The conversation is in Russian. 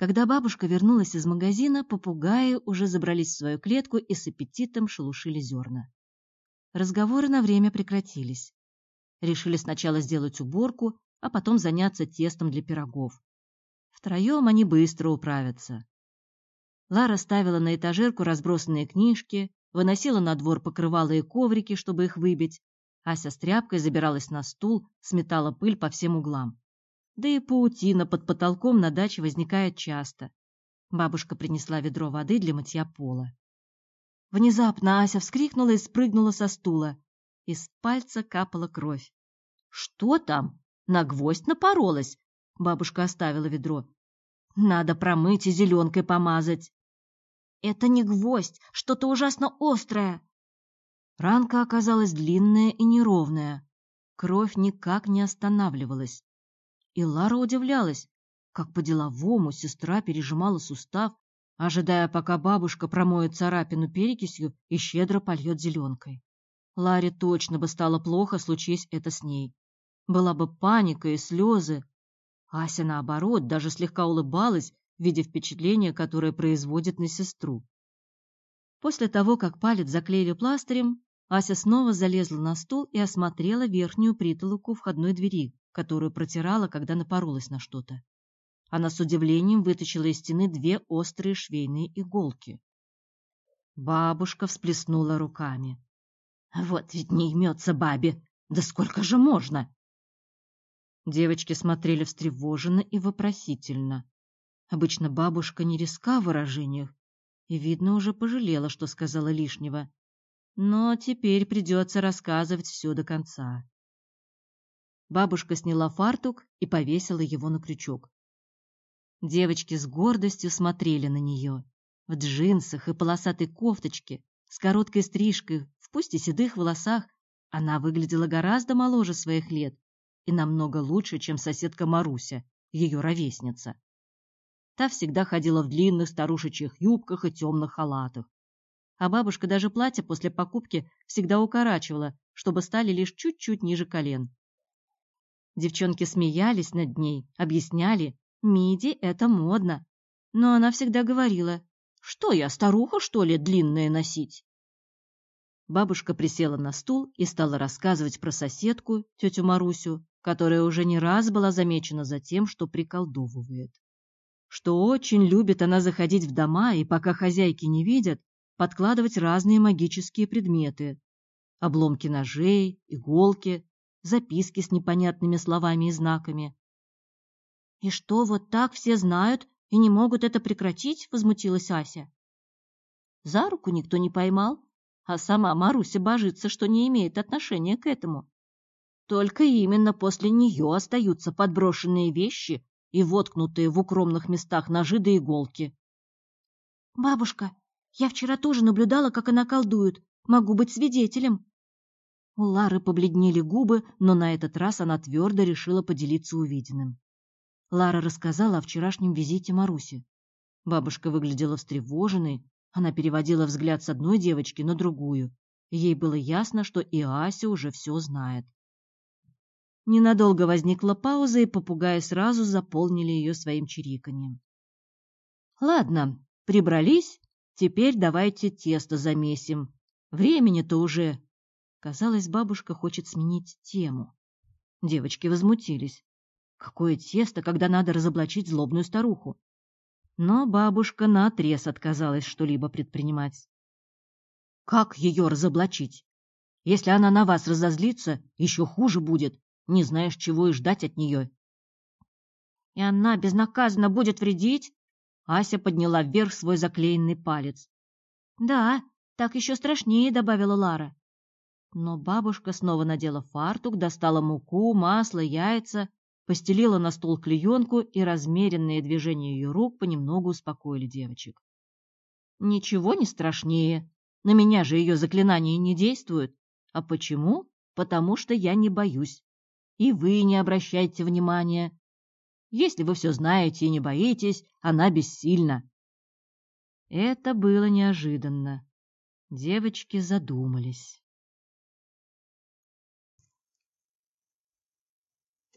Когда бабушка вернулась из магазина, попугаи уже забрались в свою клетку и с аппетитом шелушили зерна. Разговоры на время прекратились. Решили сначала сделать уборку, а потом заняться тестом для пирогов. Втроем они быстро управятся. Лара ставила на этажерку разбросанные книжки, выносила на двор покрывала и коврики, чтобы их выбить. Ася с тряпкой забиралась на стул, сметала пыль по всем углам. Да и паутина под потолком на даче возникает часто. Бабушка принесла ведро воды для мытья пола. Внезапно Ася вскрикнула и спрыгнула со стула. Из пальца капала кровь. «Что там? На гвоздь напоролась?» Бабушка оставила ведро. «Надо промыть и зеленкой помазать». «Это не гвоздь, что-то ужасно острое». Ранка оказалась длинная и неровная. Кровь никак не останавливалась. И Лара удивлялась, как по-деловому сестра пережимала сустав, ожидая, пока бабушка промоет царапину перекисью и щедро польет зеленкой. Ларе точно бы стало плохо, случись это с ней. Была бы паника и слезы. Ася, наоборот, даже слегка улыбалась, видя впечатление, которое производит на сестру. После того, как палец заклеили пластырем, Ася снова залезла на стул и осмотрела верхнюю притолоку входной двери, которую протирала, когда напоролась на что-то. Она с удивлением вытащила из стены две острые швейные иголки. Бабушка всплеснула руками. «Вот ведь не имется бабе! Да сколько же можно?» Девочки смотрели встревоженно и вопросительно. Обычно бабушка не резка в выражениях, и, видно, уже пожалела, что сказала лишнего. Но теперь придется рассказывать все до конца. Бабушка сняла фартук и повесила его на крючок. Девочки с гордостью смотрели на нее. В джинсах и полосатой кофточке, с короткой стрижкой, в пусть и седых волосах, она выглядела гораздо моложе своих лет и намного лучше, чем соседка Маруся, ее ровесница. Та всегда ходила в длинных старушечьих юбках и темных халатах. А бабушка даже платье после покупки всегда укорачивала, чтобы стали лишь чуть-чуть ниже колен. Девчонки смеялись над ней, объясняли, миди — это модно. Но она всегда говорила, что я, старуха, что ли, длинное носить? Бабушка присела на стул и стала рассказывать про соседку, тетю Марусю, которая уже не раз была замечена за тем, что приколдовывает. Что очень любит она заходить в дома и, пока хозяйки не видят, подкладывать разные магические предметы. Обломки ножей, иголки, записки с непонятными словами и знаками. «И что, вот так все знают и не могут это прекратить?» — возмутилась Ася. За руку никто не поймал, а сама Маруся божится, что не имеет отношения к этому. Только именно после нее остаются подброшенные вещи и воткнутые в укромных местах ножи да иголки. «Бабушка, я вчера тоже наблюдала, как она колдует. Могу быть свидетелем», у Лары побледнели губы, но на этот раз она твердо решила поделиться увиденным. Лара рассказала о вчерашнем визите Маруси. Бабушка выглядела встревоженной, она переводила взгляд с одной девочки на другую. Ей было ясно, что и Ася уже все знает. Ненадолго возникла пауза, и попугаи сразу заполнили ее своим чириканьем. «Ладно, прибрались, теперь давайте тесто замесим. Времени-то уже Казалось, бабушка хочет сменить тему. Девочки возмутились. Какое тесто, когда надо разоблачить злобную старуху? Но бабушка наотрез отказалась что-либо предпринимать. Как ее разоблачить? Если она на вас разозлится, еще хуже будет. Не знаешь, чего и ждать от нее. И она безнаказанно будет вредить? Ася подняла вверх свой заклеенный палец. Да, так еще страшнее, добавила Лара. Но бабушка снова надела фартук, достала муку, масло, яйца, постелила на стол клеенку, и размеренные движения ее рук понемногу успокоили девочек. «Ничего не страшнее. На меня же ее заклинания не действуют. А почему? Потому что я не боюсь. И вы не обращайте внимания. Если вы все знаете и не боитесь, она бессильна». Это было неожиданно. Девочки задумались.